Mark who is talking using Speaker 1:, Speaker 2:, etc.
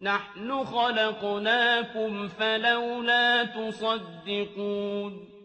Speaker 1: نَحْنُ خَلَقْنَاكُمْ فَلَوْلَا تُصَدِّقُونَ